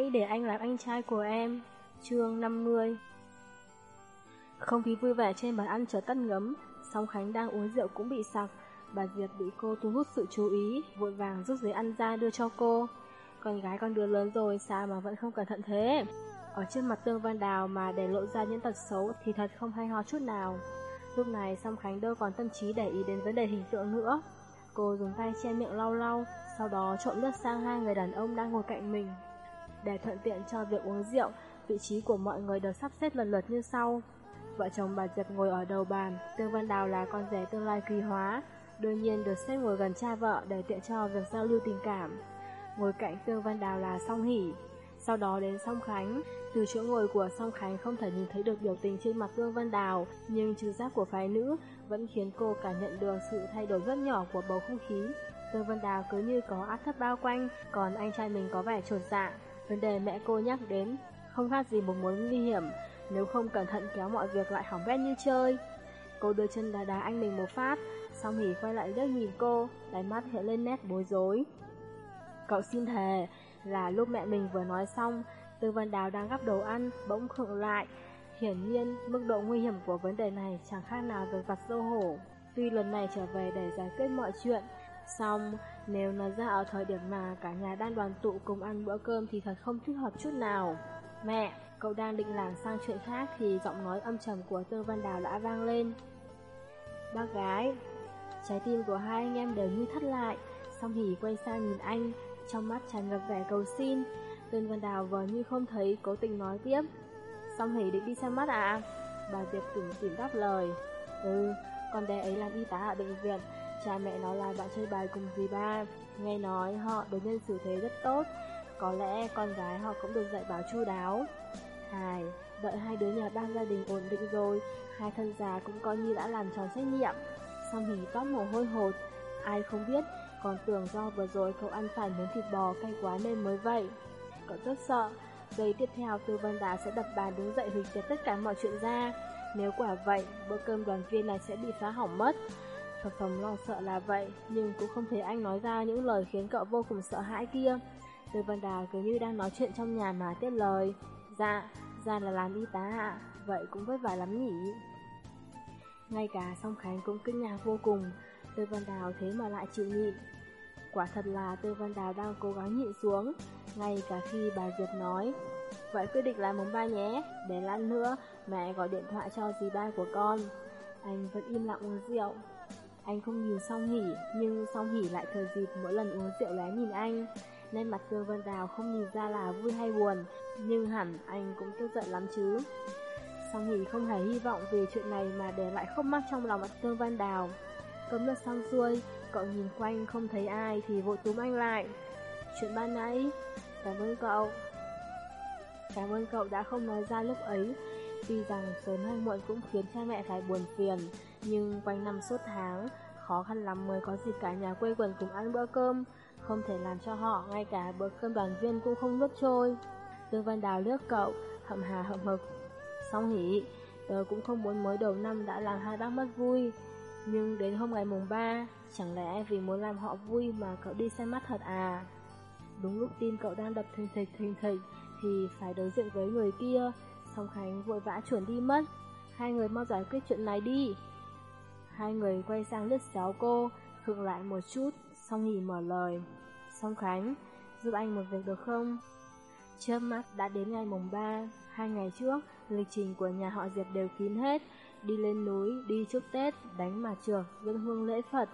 hãy để anh làm anh trai của em. Chương 50 Không khí vui vẻ trên bàn ăn trở tắt ngấm, song Khánh đang uống rượu cũng bị sặc. Bà Diệp bị cô thu hút sự chú ý, vội vàng rút giấy ăn ra đưa cho cô. Con gái con đứa lớn rồi sao mà vẫn không cẩn thận thế? Ở trên mặt Tương Văn Đào mà để lộ ra những tật xấu thì thật không hay ho chút nào. Lúc này Song Khánh đâu còn tâm trí để ý đến vấn đề hình tượng nữa. Cô dùng tay che miệng lau lau, sau đó trộn lướt sang hai người đàn ông đang ngồi cạnh mình. Để thuận tiện cho việc uống rượu, vị trí của mọi người được sắp xếp lần lượt như sau. Vợ chồng bà Diệp ngồi ở đầu bàn, Tương Văn Đào là con rể tương lai kỳ hóa, đương nhiên được xếp ngồi gần cha vợ để tiện cho việc giao lưu tình cảm. Ngồi cạnh Tương Văn Đào là Song Hỷ, sau đó đến Song Khánh. Từ chỗ ngồi của Song Khánh không thể nhìn thấy được biểu tình trên mặt Tương Văn Đào, nhưng trừ giác của phái nữ vẫn khiến cô cảm nhận được sự thay đổi rất nhỏ của bầu không khí. Tương Văn Đào cứ như có áp thấp bao quanh, còn anh trai mình có vẻ trột dạ. Vấn đề mẹ cô nhắc đến không khác gì một mối nguy hiểm, nếu không cẩn thận kéo mọi việc lại hỏng bét như chơi. Cô đưa chân đá đá anh mình một phát, xong hỉ quay lại liếc nhìn cô, đáy mắt hiện lên nét bối rối. Cậu xin thề, là lúc mẹ mình vừa nói xong, Tư Văn Đào đang gắp đồ ăn, bỗng khựng lại. Hiển nhiên, mức độ nguy hiểm của vấn đề này chẳng khác nào về vặt dâu hổ. Tuy lần này trở về để giải quyết mọi chuyện, xong nếu nó ra ở thời điểm mà cả nhà đang đoàn tụ cùng ăn bữa cơm thì thật không thích hợp chút nào. Mẹ, cậu đang định làng sang chuyện khác thì giọng nói âm trầm của Tư Văn Đào đã vang lên. Bác gái, trái tim của hai anh em đều như thắt lại, song hỉ quay sang nhìn anh, trong mắt tràn ngập vẻ cầu xin. Tên Văn Đào vờ như không thấy, cố tình nói tiếp. Song hỉ định đi xem mắt à? Bà Diệp tỉnh tỉnh đáp lời. Ừ, con bé ấy làm y tá ở bệnh viện, cha mẹ nó là bạn chơi bài cùng dì ba. Nghe nói họ đối nhân xử thế rất tốt, có lẽ con gái họ cũng được dạy bảo chu đáo. hài đợi hai đứa nhà ba gia đình ổn định rồi, hai thân già cũng coi như đã làm tròn trách nhiệm. xong hỉ toát mồ hôi hột, ai không biết còn tưởng do vừa rồi cậu ăn phải miếng thịt bò cay quá nên mới vậy. Cậu rất sợ, giây tiếp theo Tư Văn Đá sẽ đập bàn đứng dậy hủy diệt tất cả mọi chuyện ra. Nếu quả vậy, bữa cơm đoàn viên này sẽ bị phá hỏng mất. Thật phòng lo sợ là vậy, nhưng cũng không thấy anh nói ra những lời khiến cậu vô cùng sợ hãi kia. Tư Văn Đào cứ như đang nói chuyện trong nhà mà tiếp lời. Dạ, ra là làm y tá ạ, vậy cũng vất vả lắm nhỉ. Ngay cả Song Khánh cũng kinh ngạc vô cùng, Tư Văn Đào thế mà lại chịu nhịn. Quả thật là Tư Văn Đào đang cố gắng nhịn xuống, ngay cả khi bà Diệp nói. Vậy quyết định làm mùng ba nhé, để lát nữa mẹ gọi điện thoại cho dì ba của con. Anh vẫn im lặng uống rượu. Anh không nhìn Song Hỉ, nhưng Song Hỉ lại thừa dịp mỗi lần uống rượu lé nhìn anh. Nên mặt Tương Vân Đào không nhìn ra là vui hay buồn, nhưng hẳn anh cũng tức giận lắm chứ. Song Hỉ không hề hy vọng vì chuyện này mà để lại không mắc trong lòng mặt Tương Vân Đào. Cấm nước xong xuôi, cậu nhìn quanh không thấy ai thì vội túm anh lại. Chuyện ban nãy, cảm ơn cậu. Cảm ơn cậu đã không nói ra lúc ấy. Tuy rằng sớm hay muộn cũng khiến cha mẹ phải buồn phiền, nhưng quanh năm suốt tháng, khó khăn lắm mới có dịp cả nhà quây quần cùng ăn bữa cơm, không thể làm cho họ ngay cả bữa cơm đoàn viên cũng không nuốt trôi. tư Văn Đào liếc cậu, hậm hà hậm hực. Xong hỉ, tớ cũng không muốn mới đầu năm đã làm hai bác mất vui. Nhưng đến hôm ngày mùng 3, chẳng lẽ vì muốn làm họ vui mà cậu đi xem mắt thật à? Đúng lúc tim cậu đang đập thình thịch thình thịch thì phải đối diện với người kia, Song Khánh vội vã chuẩn đi mất. Hai người mau giải quyết chuyện này đi. Hai người quay sang lướt xéo cô, khựng lại một chút, Song Hỉ mở lời. Song Khánh, giúp anh một việc được không? Chớp mắt đã đến ngày mùng 3, hai ngày trước, lịch trình của nhà họ Diệp đều kín hết, đi lên núi, đi chúc Tết, đánh mà trược, dân hương lễ Phật.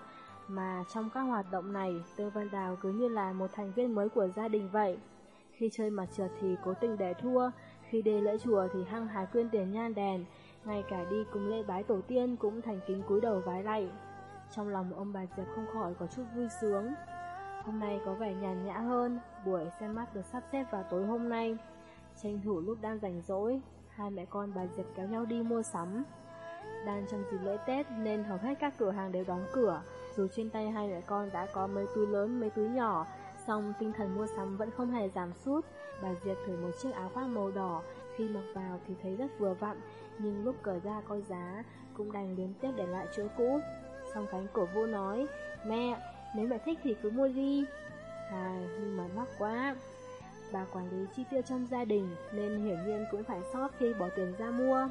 Mà trong các hoạt động này, Tư Văn Đào cứ như là một thành viên mới của gia đình vậy. Khi chơi mặt trượt thì cố tình để thua, khi đi lễ chùa thì hăng hái quyên tiền nhan đèn, ngay cả đi cùng lê bái tổ tiên cũng thành kính cúi đầu vái lạy. Trong lòng ông bà Diệp không khỏi có chút vui sướng. Hôm nay có vẻ nhàn nhã hơn, buổi xem mắt được sắp xếp vào tối hôm nay. Tranh thủ lúc đang rảnh rỗi, hai mẹ con bà Diệp kéo nhau đi mua sắm. Đang trong dịp lễ Tết nên hầu hết các cửa hàng đều đóng cửa, dù trên tay hai mẹ con đã có mấy túi lớn mấy túi nhỏ, song tinh thần mua sắm vẫn không hề giảm sút. Bà Diệp thử một chiếc áo khoác màu đỏ, khi mặc vào thì thấy rất vừa vặn, nhưng lúc cởi ra coi giá cũng đành liên tiếp để lại chỗ cũ. Song cánh cổ vũ nói, mẹ, nếu mẹ thích thì cứ mua đi. À, nhưng mà mắc quá. Bà quản lý chi tiêu trong gia đình nên hiển nhiên cũng phải sót khi bỏ tiền ra mua.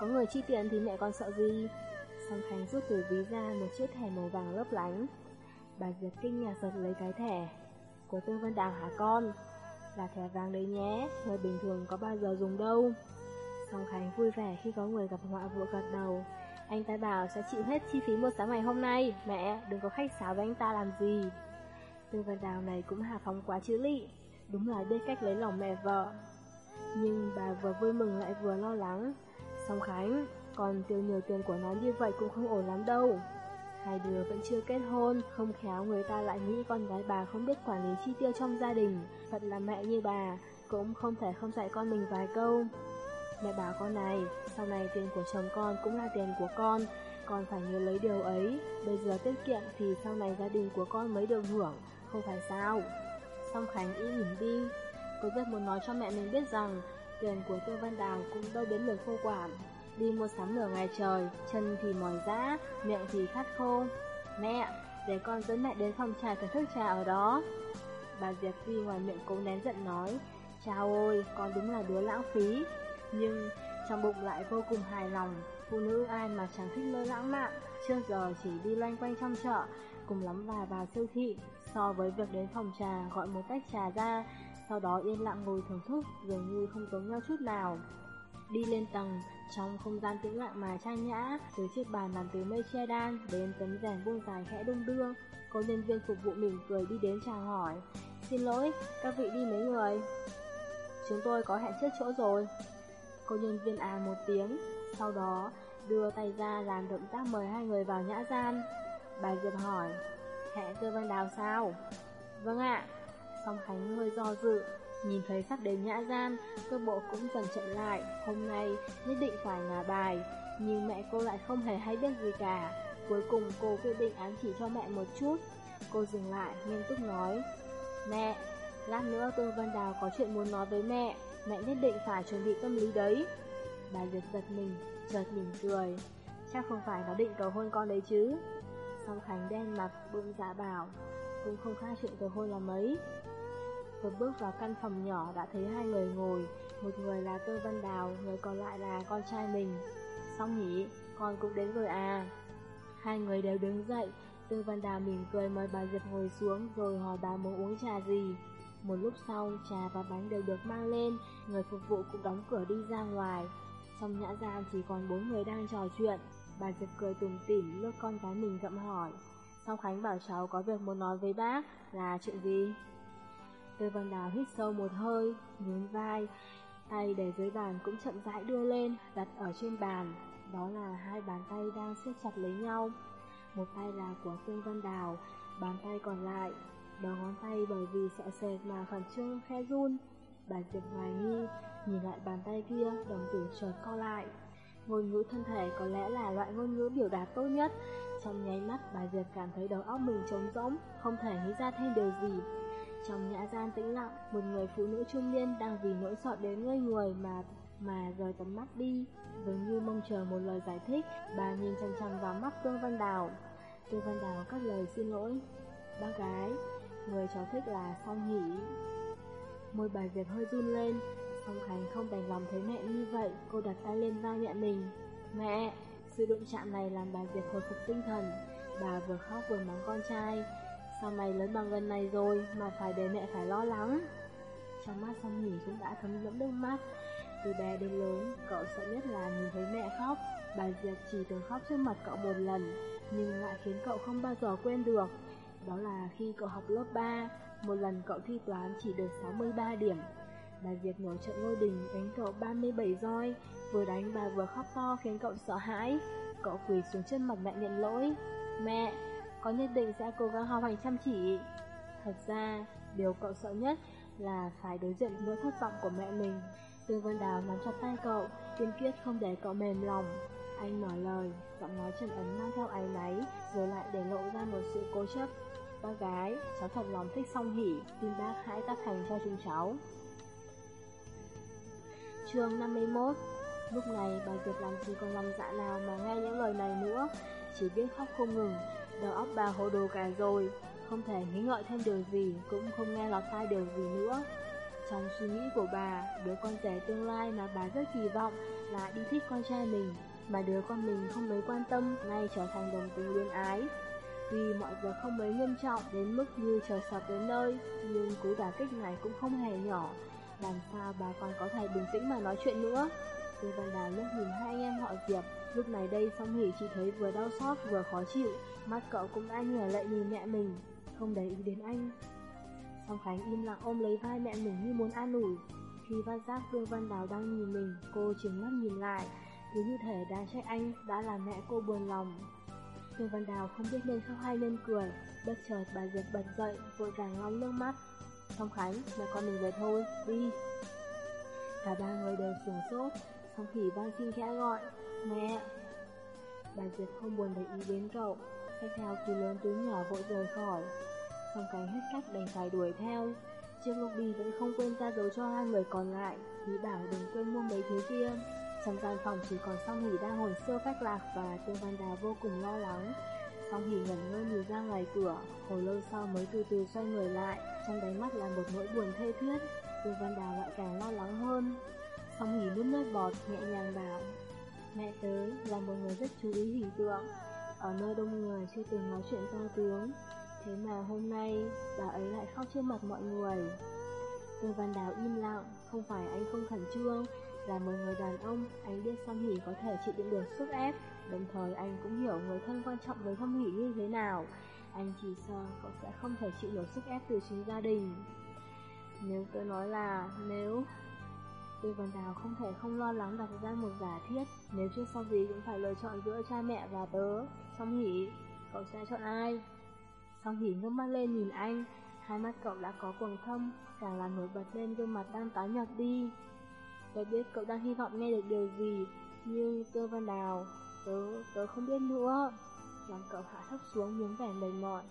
Có người chi tiền thì mẹ còn sợ gì? Song Khánh rút từ ví ra một chiếc thẻ màu vàng lấp lánh. Bà Diệp kinh ngạc giật lấy cái thẻ. Của Tương Vân Đào hả con? Là thẻ vàng đấy nhé, người bình thường có bao giờ dùng đâu. Song Khánh vui vẻ khi có người gặp họa vội gật đầu. Anh ta bảo sẽ chịu hết chi phí mua sắm ngày hôm nay. Mẹ, đừng có khách sáo với anh ta làm gì. Tương Văn Đào này cũng hà phóng quá chữ lị. Đúng là biết cách lấy lòng mẹ vợ. Nhưng bà vừa vui mừng lại vừa lo lắng. Song Khánh, còn tiêu nhiều tiền của nó như vậy cũng không ổn lắm đâu. Hai đứa vẫn chưa kết hôn, không khéo người ta lại nghĩ con gái bà không biết quản lý chi tiêu trong gia đình. Thật là mẹ như bà, cũng không thể không dạy con mình vài câu. Mẹ bảo con này, sau này tiền của chồng con cũng là tiền của con, con phải nhớ lấy điều ấy. Bây giờ tiết kiệm thì sau này gia đình của con mới được hưởng, không phải sao? Song Khánh ý nhìn đi, tôi rất muốn nói cho mẹ mình biết rằng tiền của Tiêu Văn Đào cũng đâu đến được khô quản. Đi mua sắm nửa ngày trời, chân thì mỏi rã, miệng thì khát khô. Mẹ, để con dẫn mẹ đến phòng trà thưởng thức trà ở đó. Bà Diệp duy ngoài miệng cố nén giận nói, Chào ôi, con đúng là đứa lãng phí. Nhưng trong bụng lại vô cùng hài lòng, phụ nữ ai mà chẳng thích nơi lãng mạn, trước giờ chỉ đi loanh quanh trong chợ, cùng lắm vài vào siêu thị, so với việc đến phòng trà gọi một tách trà ra, sau đó yên lặng ngồi thưởng thức dường như không giống nhau chút nào. Đi lên tầng, trong không gian tĩnh lặng mà trang nhã, từ chiếc bàn làm từ mây che đan đến tấm rèm buông dài khẽ đung đưa, có nhân viên phục vụ mỉm cười đi đến chào hỏi. Xin lỗi, các vị đi mấy người? Chúng tôi có hẹn trước chỗ rồi. Cô nhân viên à một tiếng, sau đó đưa tay ra làm động tác mời hai người vào nhã gian. Bà Diệp hỏi, hẹn Tư Văn Đào sao? Vâng ạ. Song Khánh hơi do dự, nhìn thấy sắp đến nhã gian, cơ bộ cũng dần chậm lại. Hôm nay nhất định phải ngả bài, nhưng mẹ cô lại không hề hay biết gì cả. Cuối cùng cô quyết định ám chỉ cho mẹ một chút. Cô dừng lại, nghiêm túc nói, Mẹ, lát nữa Tư Văn Đào có chuyện muốn nói với mẹ, mẹ nhất định phải chuẩn bị tâm lý đấy. Bà giật giật mình, chợt mỉm cười. Chắc không phải nó định cầu hôn con đấy chứ. Song Khánh đen mặt, bụng giả bảo, cũng không khác chuyện cầu hôn là mấy. Vừa bước vào căn phòng nhỏ đã thấy hai người ngồi, một người là Tư Văn Đào, người còn lại là con trai mình. Xong nhỉ, con cũng đến rồi à. Hai người đều đứng dậy, Tư Văn Đào mỉm cười mời bà Diệp ngồi xuống rồi hỏi bà muốn uống trà gì. Một lúc sau, trà và bánh đều được mang lên, người phục vụ cũng đóng cửa đi ra ngoài. Trong nhã gian chỉ còn bốn người đang trò chuyện. Bà Diệp cười tủm tỉm lướt con gái mình gậm hỏi. Sau Khánh bảo cháu có việc muốn nói với bác, là chuyện gì? Tôi Văn Đào hít sâu một hơi, nhún vai, tay để dưới bàn cũng chậm rãi đưa lên, đặt ở trên bàn. Đó là hai bàn tay đang siết chặt lấy nhau. Một tay là của Tương Văn Đào, bàn tay còn lại đầu ngón tay bởi vì sợ sệt mà khẩn trương khe run. Bà Diệp hoài nghi, nhìn lại bàn tay kia, đồng tử chợt co lại. Ngôn ngữ thân thể có lẽ là loại ngôn ngữ biểu đạt tốt nhất. Trong nháy mắt, bà Diệp cảm thấy đầu óc mình trống rỗng, không thể nghĩ ra thêm điều gì. Trong nhã gian tĩnh lặng, một người phụ nữ trung niên đang vì nỗi sợ đến ngây người mà mà rời tầm mắt đi, dường như mong chờ một lời giải thích. Bà nhìn chằm chằm vào mắt Tương Văn Đào. Tương Văn Đào cất lời xin lỗi. Bác gái, người cháu thích là Song Hỷ Môi bà Diệp hơi run lên, Song Khánh không đành lòng thấy mẹ như vậy, cô đặt tay lên vai mẹ mình. Mẹ, sự đụng chạm này làm bà Diệp hồi phục tinh thần, bà vừa khóc vừa mắng con trai. Sao mày lớn bằng gần này rồi mà phải để mẹ phải lo lắng? Trong mắt Song Hỷ cũng đã thấm đẫm nước mắt. Từ bé đến lớn, cậu sợ nhất là nhìn thấy mẹ khóc. Bà Diệp chỉ từng khóc trước mặt cậu một lần, nhưng lại khiến cậu không bao giờ quên được. Đó là khi cậu học lớp 3, một lần cậu thi toán chỉ được 63 điểm. Bà Diệp nổi trận ngôi đình đánh cậu 37 roi, vừa đánh bà vừa khóc to khiến cậu sợ hãi. Cậu quỳ xuống chân mặt mẹ nhận lỗi. Mẹ, con nhất định sẽ cố gắng học hành chăm chỉ. Thật ra, điều cậu sợ nhất là phải đối diện với thất vọng của mẹ mình. Tương Vân Đào nắm chặt tay cậu, kiên quyết không để cậu mềm lòng. Anh mở lời, giọng nói trần ấn mang theo áy náy, rồi lại để lộ ra một sự cố chấp. Ba gái, cháu thật lòng thích song hỉ, tin bác hãy tác thành cho chúng cháu. chương 51 Lúc này bà Diệp làm gì còn lòng dạ nào mà nghe những lời này nữa, chỉ biết khóc không ngừng, đầu óc bà hồ đồ cả rồi, không thể nghĩ ngợi thêm điều gì, cũng không nghe lọt tai điều gì nữa. Trong suy nghĩ của bà, đứa con rể tương lai mà bà rất kỳ vọng là đi thích con trai mình, mà đứa con mình không mấy quan tâm, ngay trở thành đồng tình luyến ái. Vì mọi việc không mấy nghiêm trọng đến mức như trời sập đến nơi, nhưng cú đả kích này cũng không hề nhỏ. Làm sao bà còn có thể bình tĩnh mà nói chuyện nữa? Tư Văn Đào liếc nhìn hai anh em họ Diệp, lúc này đây phong Hỷ chỉ thấy vừa đau xót vừa khó chịu, mắt cậu cũng đã nhòe lại nhìn mẹ mình, không để ý đến anh. Song Khánh im lặng ôm lấy vai mẹ mình như muốn an ủi. Khi phát giác Vương Văn Đào đang nhìn mình, cô trừng mắt nhìn lại, cứ như thể đang trách anh đã làm mẹ cô buồn lòng. Vương Văn Đào không biết nên khóc hay nên cười, bất chợt bà Diệp bật dậy, vội vàng lau nước mắt. Song Khánh, mẹ con mình về thôi, đi. Cả ba người đều sửng sốt, Song Khỉ van xin khẽ gọi, mẹ. Bà Diệp không buồn để ý đến cậu, xách theo kỳ lớn túi nhỏ vội rời khỏi. Song Khánh hết cách đành phải đuổi theo. trương lục đi vẫn không quên ra dấu cho hai người còn lại, ý bảo đừng quên mua mấy thứ kia. Trong gian phòng chỉ còn Song Hỷ đang hồn siêu cách lạc và Tiêu Văn Đào vô cùng lo lắng. Song Hỷ ngẩn ngơ nhìn ra ngoài cửa, hồi lâu sau mới từ từ xoay người lại, trong đáy mắt là một nỗi buồn thê thiết. Tiêu Văn Đào lại càng lo lắng hơn. Song Hỷ nuốt nước bọt, nhẹ nhàng bảo, Mẹ tớ là một người rất chú ý hình tượng, ở nơi đông người chưa từng nói chuyện to tướng. Thế mà hôm nay, bà ấy lại khóc trước mặt mọi người. Tiêu Văn Đào im lặng, không phải anh không khẩn trương, là một người đàn ông, anh biết Song Hỷ có thể chịu đựng được sức ép, đồng thời anh cũng hiểu người thân quan trọng với Song Hỷ như thế nào. Anh chỉ sợ cậu sẽ không thể chịu nổi sức ép từ chính gia đình. Nếu tôi nói là nếu Tư Văn Đào không thể không lo lắng đặt ra một giả thiết Nếu chưa sau gì cũng phải lựa chọn giữa cha mẹ và tớ Song Hỷ, cậu sẽ chọn ai? Song Hỷ ngước mắt lên nhìn anh Hai mắt cậu đã có quầng thâm Càng làm nổi bật lên gương mặt đang tái nhợt đi Tôi biết cậu đang hy vọng nghe được điều gì Nhưng Tơ Văn Đào Tớ, tớ không biết nữa Làm cậu hạ thấp xuống miếng vẻ mệt mỏi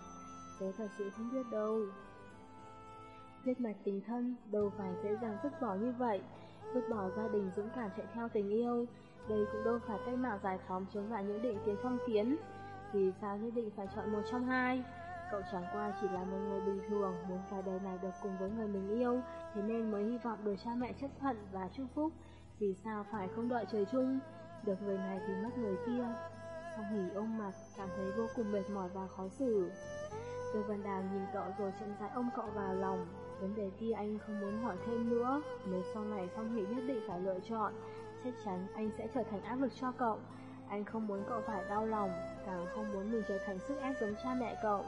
Tớ thật sự không biết đâu biết mạch tình thân đâu phải dễ dàng vứt bỏ như vậy vứt bỏ gia đình dũng cảm chạy theo tình yêu. Đây cũng đâu phải cách mạng giải phóng chống lại những định kiến phong kiến. Vì sao nhất định phải chọn một trong hai? Cậu chẳng qua chỉ là một người bình thường, muốn cả đời này được cùng với người mình yêu, thế nên mới hy vọng được cha mẹ chấp thuận và chúc phúc. Vì sao phải không đợi trời chung? Được người này thì mất người kia. phong hỉ ôm mặt, cảm thấy vô cùng mệt mỏi và khó xử. Tư Văn Đào nhìn cậu rồi chậm rãi ôm cậu vào lòng, Vấn đề kia anh không muốn hỏi thêm nữa, nếu sau này Phong hỉ nhất định phải lựa chọn, chắc chắn anh sẽ trở thành áp lực cho cậu. Anh không muốn cậu phải đau lòng, càng không muốn mình trở thành sức ép giống cha mẹ cậu.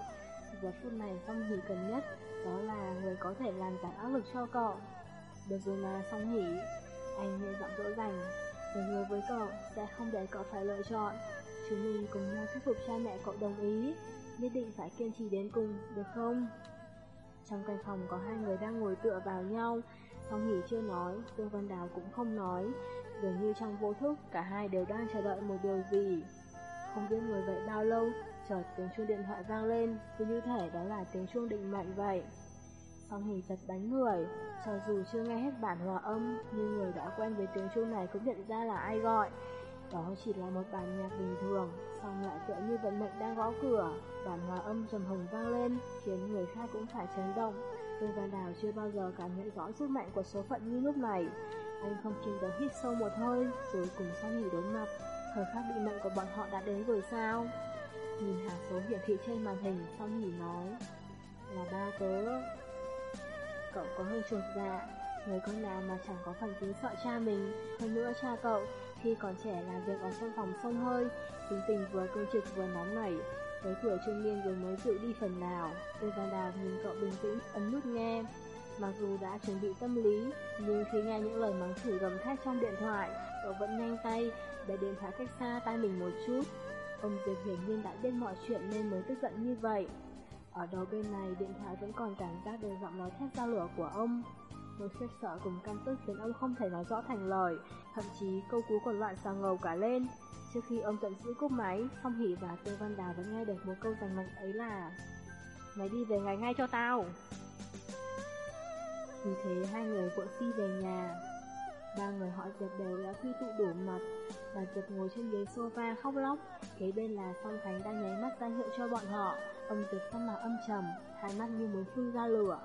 Giờ phút này song Hỷ cần nhất, đó là người có thể làm giảm áp lực cho cậu. Được rồi mà song Hỷ, anh nghe giọng dỗ dành, Người người với cậu sẽ không để cậu phải lựa chọn. Chúng mình cùng nhau thuyết phục cha mẹ cậu đồng ý, nhất định phải kiên trì đến cùng, được không? Trong căn phòng có hai người đang ngồi tựa vào nhau, Song Hỷ chưa nói, Tương Văn Đào cũng không nói, dường như trong vô thức cả hai đều đang chờ đợi một điều gì. Không biết ngồi vậy bao lâu, chợt tiếng chuông điện thoại vang lên, cứ như thể đó là tiếng chuông định mệnh vậy. Song Hỷ giật đánh người, cho dù chưa nghe hết bản hòa âm, nhưng người đã quen với tiếng chuông này cũng nhận ra là ai gọi. Đó chỉ là một bản nhạc bình thường, song lại tựa như vận mệnh đang gõ cửa, bản hòa âm trầm hồng vang lên, khiến người khác cũng phải chấn động. Vương Văn Đào chưa bao giờ cảm nhận rõ sức mạnh của số phận như lúc này. Anh không kìm được hít sâu một hơi, rồi cùng sang nghỉ đối mặt. Thời khắc định mệnh của bọn họ đã đến rồi sao? Nhìn hạt số hiển thị trên màn hình, xong nghỉ nói. Là ba tớ. Cậu có hơi chuột dạ, người con nào mà chẳng có phần kính sợ cha mình, hơn nữa cha cậu khi còn trẻ làm việc ở trong phòng sông hơi, tính tình vừa cương trực vừa nóng nảy, tới tuổi trung niên rồi mới dịu đi phần nào. Tây Văn Đào nhìn cậu bình tĩnh, ấn nút nghe. Mặc dù đã chuẩn bị tâm lý, nhưng khi nghe những lời mắng chửi gầm thét trong điện thoại, cậu vẫn nhanh tay, để điện thoại cách xa tay mình một chút. Ông Diệp hiển nhiên đã biết mọi chuyện nên mới tức giận như vậy. Ở đầu bên này, điện thoại vẫn còn cảm giác được giọng nói thét ra lửa của ông. Nỗi khiếp sợ cùng căm tức khiến ông không thể nói rõ thành lời, thậm chí câu cú còn loạn xà ngầu cả lên. Trước khi ông tận giữ cúp máy, Phong Hỷ và Tư Văn Đào vẫn nghe được một câu giành mạch ấy là Mày đi về ngày ngay cho tao. Vì thế hai người vội phi về nhà. Ba người họ Diệp đều đã quy tụ đủ mặt, bà Kiệt ngồi trên ghế sofa khóc lóc, kế bên là Song Khánh đang nháy mắt ra hiệu cho bọn họ. Ông Kiệt sắc mặt âm trầm, hai mắt như muốn phun ra lửa.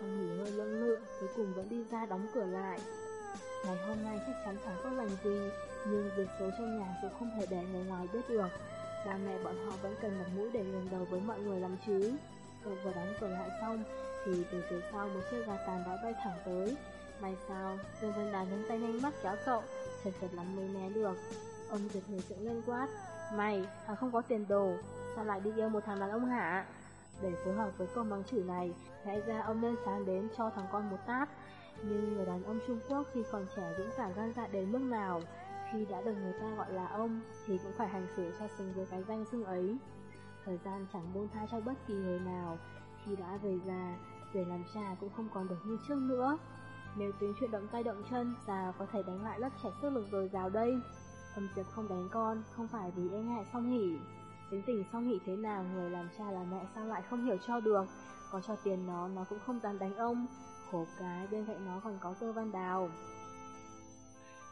song nghỉ hơi lưỡng lự, cuối cùng vẫn đi ra đóng cửa lại. Ngày hôm nay chắc chắn chẳng có lành gì, nhưng việc xấu trong nhà cũng không thể để người ngoài biết được. Ba mẹ bọn họ vẫn cần mặt mũi để lần đầu với mọi người làm chứ. Cậu vừa đóng cửa lại xong, thì từ phía sau một chiếc gà tàn đã bay thẳng tới. May sao, Dương Vân Đàn nâng tay nhanh mắt kéo cậu, thật thật lắm mới né được. Ông giật người dựng lên quát, mày, thằng không có tiền đồ, sao lại đi yêu một thằng đàn ông hả? Để phối hợp với câu mắng chửi này, lẽ ra ông nên sáng đến cho thằng con một tát. Nhưng người đàn ông Trung Quốc khi còn trẻ dũng cảm gan dạ đến mức nào, khi đã được người ta gọi là ông, thì cũng phải hành xử cho xứng với cái danh xưng ấy. Thời gian chẳng buông tha cho bất kỳ người nào, khi đã về già, về làm cha cũng không còn được như trước nữa. Nếu tính chuyện động tay động chân, già có thể đánh lại lớp trẻ sức lực rồi rào đây. thầm Diệp không đánh con, không phải vì e ngại song hỉ. Tính tình song hỉ thế nào, người làm cha là mẹ sao lại không hiểu cho được. Có cho tiền nó, nó cũng không dám đánh ông. Khổ cái, bên cạnh nó còn có Tơ văn đào.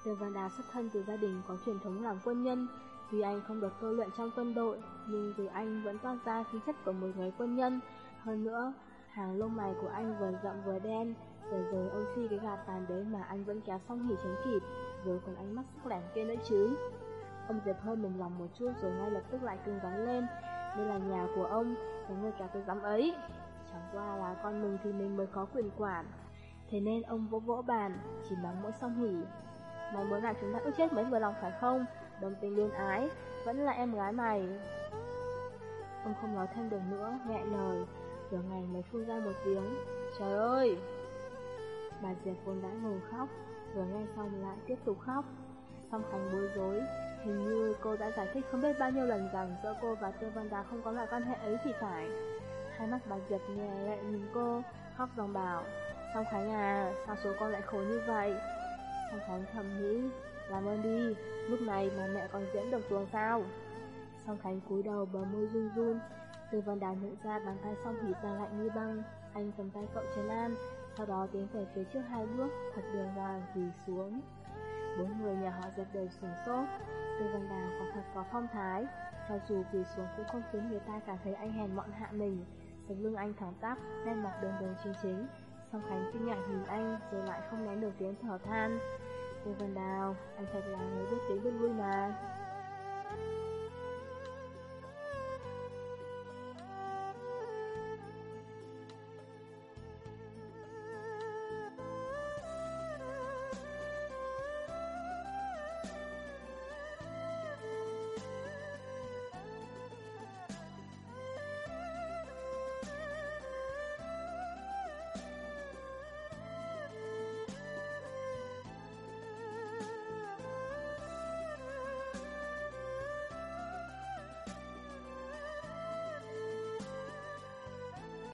Tơ Văn Đào xuất thân từ gia đình có truyền thống làm quân nhân, tuy anh không được tôi luyện trong quân đội, nhưng từ anh vẫn toát ra khí chất của một người quân nhân. Hơn nữa, hàng lông mày của anh vừa rậm vừa đen, rồi rồi ông phi cái gạt tàn đấy mà anh vẫn kéo xong hỉ tránh kịp, rồi còn ánh mắt sắc lẻn kia nữa chứ. Ông Diệp hơi mềm lòng một chút rồi ngay lập tức lại cưng rắn lên, đây là nhà của ông, có người kéo cái giám ấy. Chẳng qua là con mình thì mình mới có quyền quản. Thế nên ông vỗ vỗ bàn, chỉ mắng mỗi xong hỉ, Mày muốn làm chúng ta ức chết mấy vừa lòng phải không? Đồng tình luyên ái, vẫn là em gái mày. Ông không nói thêm được nữa, nghẹn lời, giờ ngày mới phun ra một tiếng. Trời ơi! Bà Diệp vốn đã ngừng khóc, vừa nghe xong lại tiếp tục khóc. Song Khánh bối rối, hình như cô đã giải thích không biết bao nhiêu lần rằng giữa cô và Tiêu Văn Đá không có loại quan hệ ấy thì phải. Hai mắt bà Diệp nhẹ lệ nhìn cô, khóc dòng bảo, Song Khánh à, sao số con lại khổ như vậy? Song Khánh thầm nghĩ, làm ơn đi, lúc này mà mẹ còn diễn được tuồng sao? Song Khánh cúi đầu bờ môi run run, từ văn Đá nhận ra bàn tay song hỉ đang lạnh như băng, anh cầm tay cậu trấn an, sau đó tiến về phía trước hai bước, thật đường hoàng quỳ xuống. Bốn người nhà họ giật đều sửng sốt, Tư văn Đào có thật có phong thái, cho dù quỳ xuống cũng không khiến người ta cảm thấy anh hèn mọn hạ mình, sống lưng anh thẳng tắp, nét mặt đường đường chính chính, Song Khánh kinh ngạc nhìn anh rồi lại không nén được tiếng thở than. Tư Văn Đào, anh thật là người biết tiếng biết vui mà.